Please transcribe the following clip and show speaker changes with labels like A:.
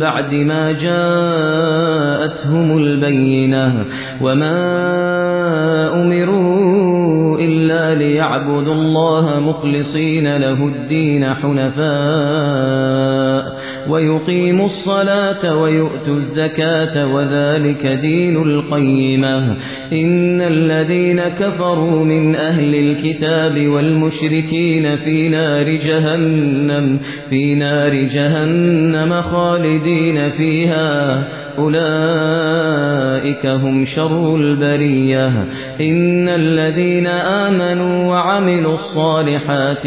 A: بعد ما جاءتهم البينة وما أمروا إلا ليعبدوا الله مخلصين له الدين حنفاء ويقيموا الصلاة ويؤتوا الزكاة وذلك دين القيمة. إن الذين كفروا من أهل الكتاب والمشركين في نار جهنم في نار جهنم خالدين فيها. أولئك هم شر البرية. إن الذين آمنوا وعملوا الصالحات